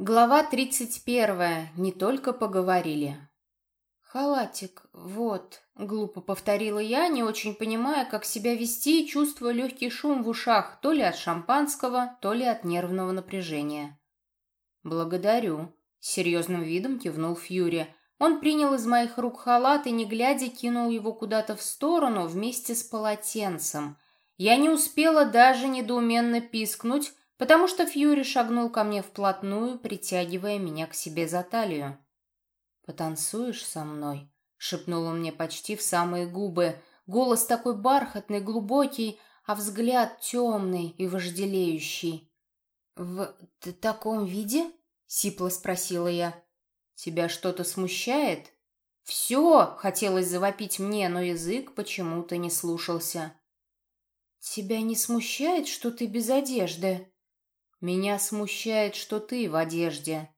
Глава 31. Не только поговорили. «Халатик, вот», — глупо повторила я, не очень понимая, как себя вести, чувствуя легкий шум в ушах, то ли от шампанского, то ли от нервного напряжения. «Благодарю», — серьезным видом кивнул Фьюри. Он принял из моих рук халат и, не глядя, кинул его куда-то в сторону вместе с полотенцем. Я не успела даже недоуменно пискнуть, потому что Фьюри шагнул ко мне вплотную, притягивая меня к себе за талию. «Потанцуешь со мной?» — шепнул он мне почти в самые губы. Голос такой бархатный, глубокий, а взгляд темный и вожделеющий. «В таком виде?» — сипло спросила я. «Тебя что-то смущает?» «Все!» — хотелось завопить мне, но язык почему-то не слушался. «Тебя не смущает, что ты без одежды?» Меня смущает, что ты в одежде.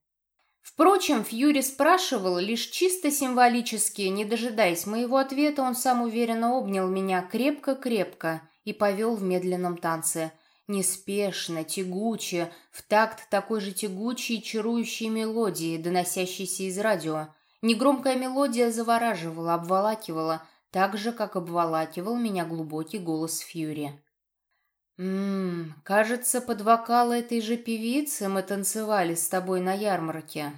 Впрочем, Фьюри спрашивал лишь чисто символически, не дожидаясь моего ответа, он сам уверенно обнял меня крепко-крепко и повел в медленном танце. Неспешно, тягуче, в такт такой же тягучей и чарующей мелодии, доносящейся из радио. Негромкая мелодия завораживала, обволакивала, так же, как обволакивал меня глубокий голос Фьюри. «Ммм, кажется, под вокал этой же певицы мы танцевали с тобой на ярмарке.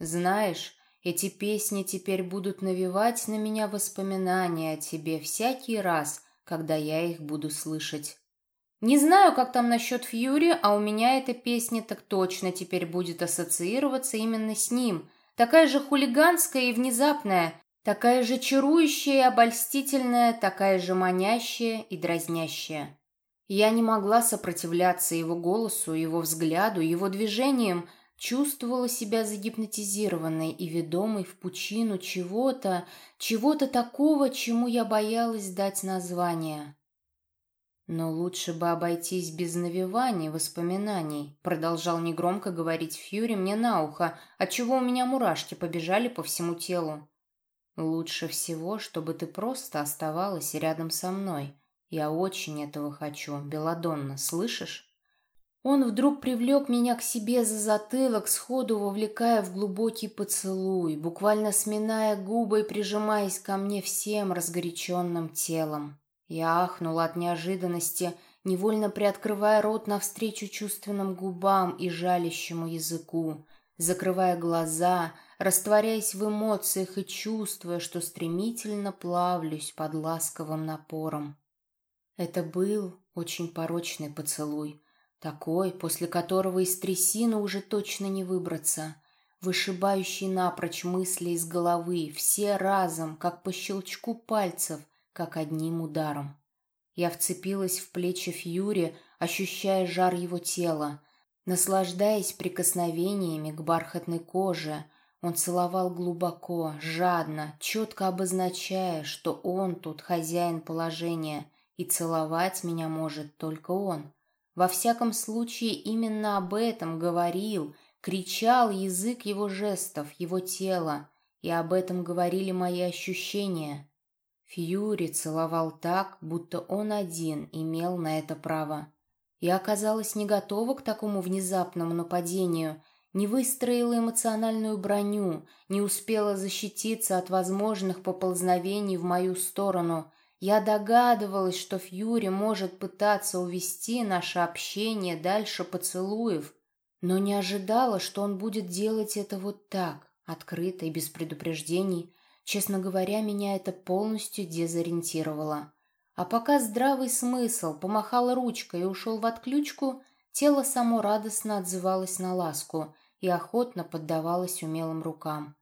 Знаешь, эти песни теперь будут навевать на меня воспоминания о тебе всякий раз, когда я их буду слышать. Не знаю, как там насчет Фьюри, а у меня эта песня так точно теперь будет ассоциироваться именно с ним. Такая же хулиганская и внезапная, такая же чарующая и обольстительная, такая же манящая и дразнящая». Я не могла сопротивляться его голосу, его взгляду, его движениям, чувствовала себя загипнотизированной и ведомой в пучину чего-то, чего-то такого, чему я боялась дать название. «Но лучше бы обойтись без навеваний воспоминаний», продолжал негромко говорить Фьюри мне на ухо, отчего у меня мурашки побежали по всему телу. «Лучше всего, чтобы ты просто оставалась рядом со мной». Я очень этого хочу, Беладонна, слышишь? Он вдруг привлек меня к себе за затылок, сходу вовлекая в глубокий поцелуй, буквально сминая губы и прижимаясь ко мне всем разгоряченным телом. Я ахнула от неожиданности, невольно приоткрывая рот навстречу чувственным губам и жалящему языку, закрывая глаза, растворяясь в эмоциях и чувствуя, что стремительно плавлюсь под ласковым напором. Это был очень порочный поцелуй, такой, после которого из трясины уже точно не выбраться, вышибающий напрочь мысли из головы, все разом, как по щелчку пальцев, как одним ударом. Я вцепилась в плечи Фьюри, ощущая жар его тела, наслаждаясь прикосновениями к бархатной коже. Он целовал глубоко, жадно, четко обозначая, что он тут хозяин положения — и целовать меня может только он. Во всяком случае, именно об этом говорил, кричал язык его жестов, его тела, и об этом говорили мои ощущения. Фьюри целовал так, будто он один имел на это право. Я оказалась не готова к такому внезапному нападению, не выстроила эмоциональную броню, не успела защититься от возможных поползновений в мою сторону, я догадывалась, что Фьюри может пытаться увести наше общение дальше поцелуев, но не ожидала, что он будет делать это вот так, открыто и без предупреждений. Честно говоря, меня это полностью дезориентировало. А пока здравый смысл помахал ручкой и ушел в отключку, тело само радостно отзывалось на ласку и охотно поддавалось умелым рукам.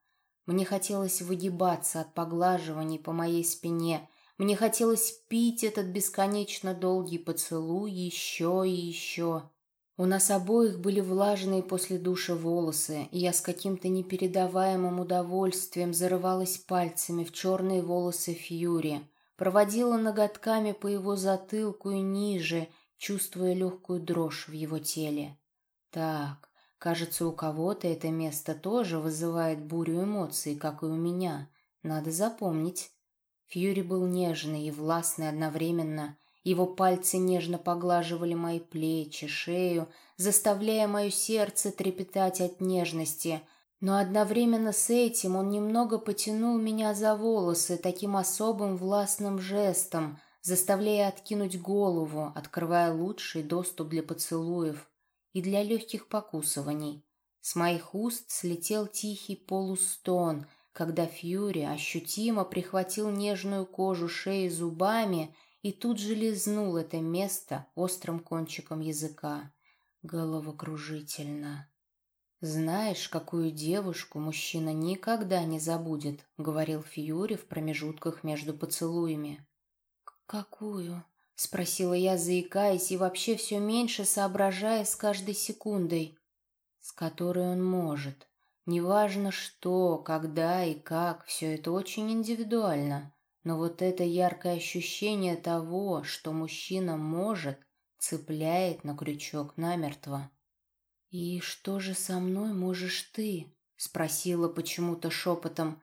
Мне хотелось выгибаться от поглаживаний по моей спине – мне хотелось пить этот бесконечно долгий поцелуй еще и еще. У нас обоих были влажные после душа волосы, и я с каким-то непередаваемым удовольствием зарывалась пальцами в черные волосы Фьюри, проводила ноготками по его затылку и ниже, чувствуя легкую дрожь в его теле. Так, кажется, у кого-то это место тоже вызывает бурю эмоций, как и у меня. Надо запомнить. Фьюри был нежный и властный одновременно. Его пальцы нежно поглаживали мои плечи, шею, заставляя мое сердце трепетать от нежности. Но одновременно с этим он немного потянул меня за волосы таким особым властным жестом, заставляя откинуть голову, открывая лучший доступ для поцелуев и для легких покусываний. С моих уст слетел тихий полустон, когда Фьюри ощутимо прихватил нежную кожу шеи зубами и тут же лизнул это место острым кончиком языка. Головокружительно. «Знаешь, какую девушку мужчина никогда не забудет», — говорил Фьюри в промежутках между поцелуями. «Какую?» — спросила я, заикаясь и вообще все меньше соображая с каждой секундой. «С которой он может. Неважно что, когда и как, все это очень индивидуально. Но вот это яркое ощущение того, что мужчина может, цепляет на крючок намертво. «И что же со мной можешь ты?» — спросила почему-то шепотом.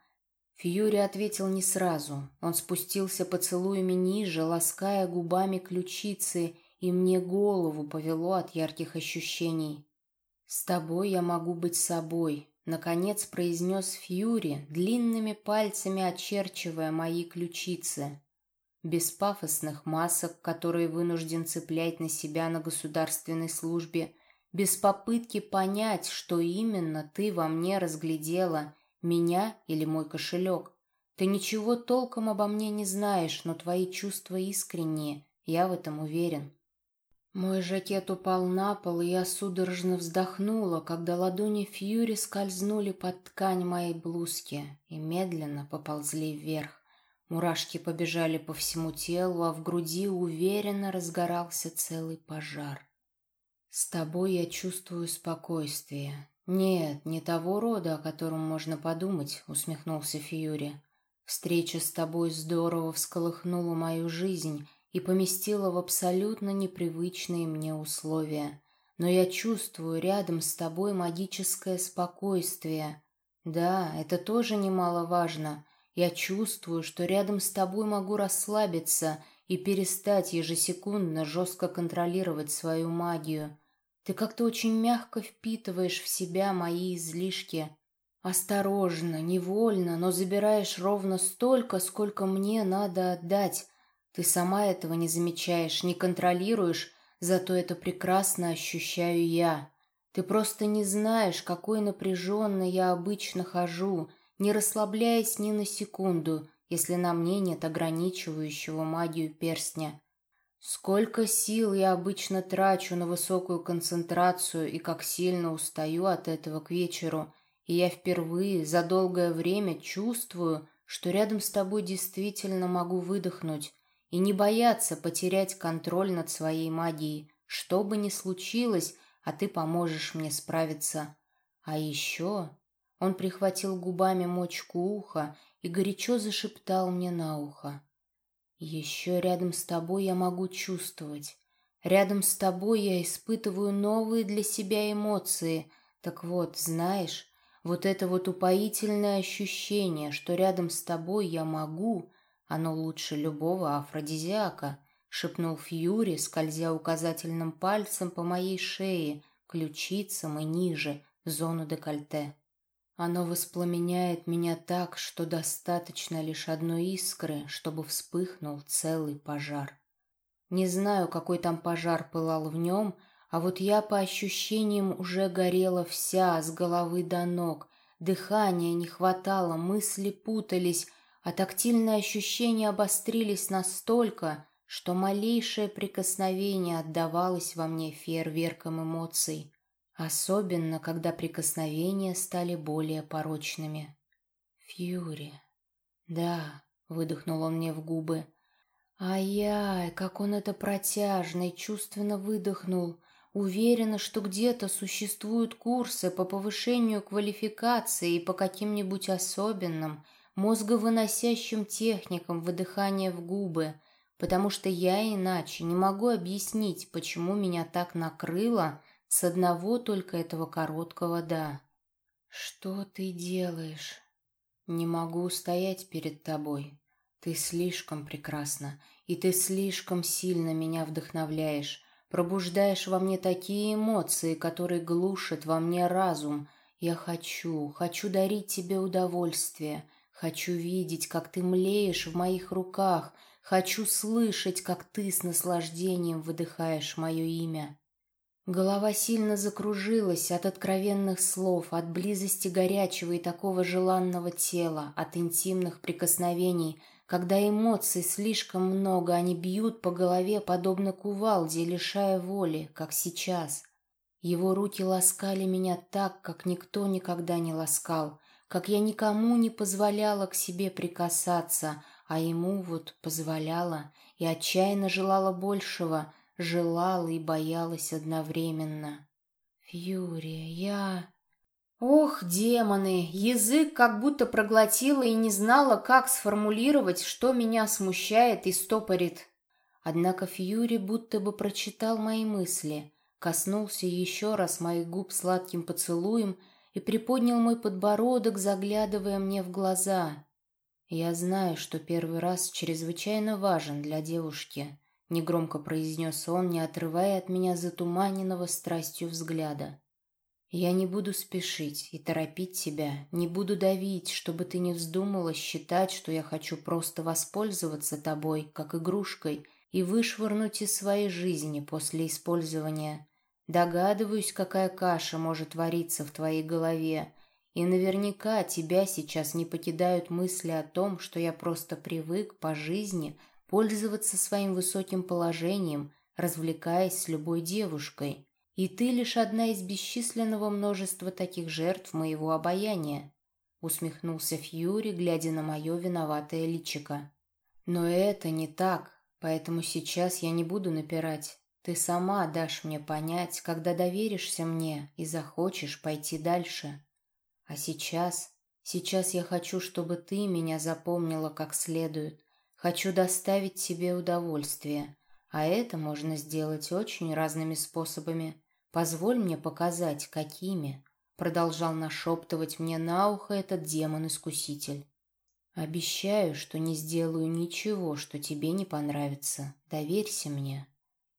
Фьюри ответил не сразу. Он спустился поцелуями ниже, лаская губами ключицы, и мне голову повело от ярких ощущений. «С тобой я могу быть собой», Наконец произнес Фьюри, длинными пальцами очерчивая мои ключицы. Без пафосных масок, которые вынужден цеплять на себя на государственной службе, без попытки понять, что именно ты во мне разглядела, меня или мой кошелек. Ты ничего толком обо мне не знаешь, но твои чувства искренние, я в этом уверен. Мой жакет упал на пол, и я судорожно вздохнула, когда ладони Фьюри скользнули под ткань моей блузки и медленно поползли вверх. Мурашки побежали по всему телу, а в груди уверенно разгорался целый пожар. «С тобой я чувствую спокойствие. Нет, не того рода, о котором можно подумать», — усмехнулся Фьюри. «Встреча с тобой здорово всколыхнула мою жизнь» и поместила в абсолютно непривычные мне условия. Но я чувствую рядом с тобой магическое спокойствие. Да, это тоже немаловажно. Я чувствую, что рядом с тобой могу расслабиться и перестать ежесекундно жестко контролировать свою магию. Ты как-то очень мягко впитываешь в себя мои излишки. Осторожно, невольно, но забираешь ровно столько, сколько мне надо отдать, ты сама этого не замечаешь, не контролируешь, зато это прекрасно ощущаю я. Ты просто не знаешь, какой напряженной я обычно хожу, не расслабляясь ни на секунду, если на мне нет ограничивающего магию перстня. Сколько сил я обычно трачу на высокую концентрацию и как сильно устаю от этого к вечеру, и я впервые за долгое время чувствую, что рядом с тобой действительно могу выдохнуть, и не бояться потерять контроль над своей магией. Что бы ни случилось, а ты поможешь мне справиться. А еще он прихватил губами мочку уха и горячо зашептал мне на ухо. «Еще рядом с тобой я могу чувствовать. Рядом с тобой я испытываю новые для себя эмоции. Так вот, знаешь, вот это вот упоительное ощущение, что рядом с тобой я могу, оно лучше любого афродизиака, шепнул Фьюри, скользя указательным пальцем по моей шее, ключицам и ниже, в зону декольте. Оно воспламеняет меня так, что достаточно лишь одной искры, чтобы вспыхнул целый пожар. Не знаю, какой там пожар пылал в нем, а вот я по ощущениям уже горела вся, с головы до ног. Дыхания не хватало, мысли путались, а тактильные ощущения обострились настолько, что малейшее прикосновение отдавалось во мне фейерверком эмоций, особенно когда прикосновения стали более порочными. «Фьюри...» «Да», — выдохнул он мне в губы. «Ай-яй, как он это протяжно и чувственно выдохнул!» Уверена, что где-то существуют курсы по повышению квалификации и по каким-нибудь особенным, мозговыносящим техникам выдыхания в губы, потому что я иначе не могу объяснить, почему меня так накрыло с одного только этого короткого «да». «Что ты делаешь?» «Не могу стоять перед тобой. Ты слишком прекрасна, и ты слишком сильно меня вдохновляешь, пробуждаешь во мне такие эмоции, которые глушат во мне разум. Я хочу, хочу дарить тебе удовольствие, хочу видеть, как ты млеешь в моих руках, хочу слышать, как ты с наслаждением выдыхаешь мое имя. Голова сильно закружилась от откровенных слов, от близости горячего и такого желанного тела, от интимных прикосновений, когда эмоций слишком много, они бьют по голове, подобно кувалде, лишая воли, как сейчас. Его руки ласкали меня так, как никто никогда не ласкал, как я никому не позволяла к себе прикасаться, а ему вот позволяла и отчаянно желала большего — желала и боялась одновременно. «Фьюри, я...» Ох, демоны, язык как будто проглотила и не знала, как сформулировать, что меня смущает и стопорит. Однако Фьюри будто бы прочитал мои мысли, коснулся еще раз моих губ сладким поцелуем и приподнял мой подбородок, заглядывая мне в глаза. Я знаю, что первый раз чрезвычайно важен для девушки, негромко произнес он, не отрывая от меня затуманенного страстью взгляда. Я не буду спешить и торопить тебя, не буду давить, чтобы ты не вздумала считать, что я хочу просто воспользоваться тобой, как игрушкой, и вышвырнуть из своей жизни после использования. Догадываюсь, какая каша может вариться в твоей голове, и наверняка тебя сейчас не покидают мысли о том, что я просто привык по жизни – пользоваться своим высоким положением, развлекаясь с любой девушкой. И ты лишь одна из бесчисленного множества таких жертв моего обаяния», усмехнулся Фьюри, глядя на мое виноватое личико. «Но это не так, поэтому сейчас я не буду напирать. Ты сама дашь мне понять, когда доверишься мне и захочешь пойти дальше. А сейчас, сейчас я хочу, чтобы ты меня запомнила как следует, Хочу доставить себе удовольствие, а это можно сделать очень разными способами. Позволь мне показать, какими. Продолжал нашептывать мне на ухо этот демон-искуситель. Обещаю, что не сделаю ничего, что тебе не понравится. Доверься мне.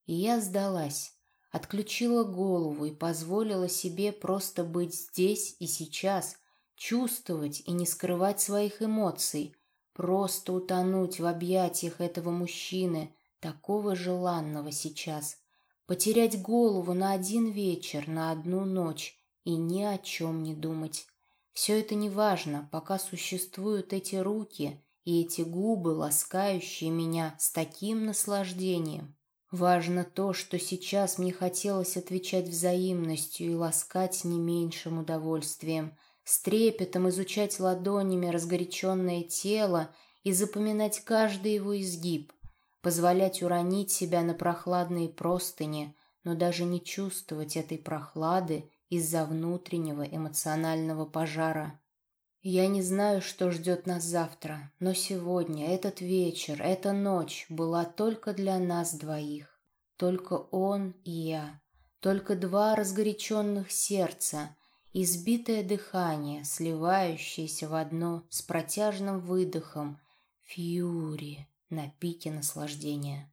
И я сдалась, отключила голову и позволила себе просто быть здесь и сейчас, чувствовать и не скрывать своих эмоций – Просто утонуть в объятиях этого мужчины, такого желанного сейчас. Потерять голову на один вечер, на одну ночь и ни о чем не думать. Все это не важно, пока существуют эти руки и эти губы, ласкающие меня с таким наслаждением. Важно то, что сейчас мне хотелось отвечать взаимностью и ласкать не меньшим удовольствием – с трепетом изучать ладонями разгоряченное тело и запоминать каждый его изгиб, позволять уронить себя на прохладные простыни, но даже не чувствовать этой прохлады из-за внутреннего эмоционального пожара. Я не знаю, что ждет нас завтра, но сегодня, этот вечер, эта ночь была только для нас двоих. Только он и я, только два разгоряченных сердца — избитое дыхание, сливающееся в одно с протяжным выдохом, фьюри на пике наслаждения.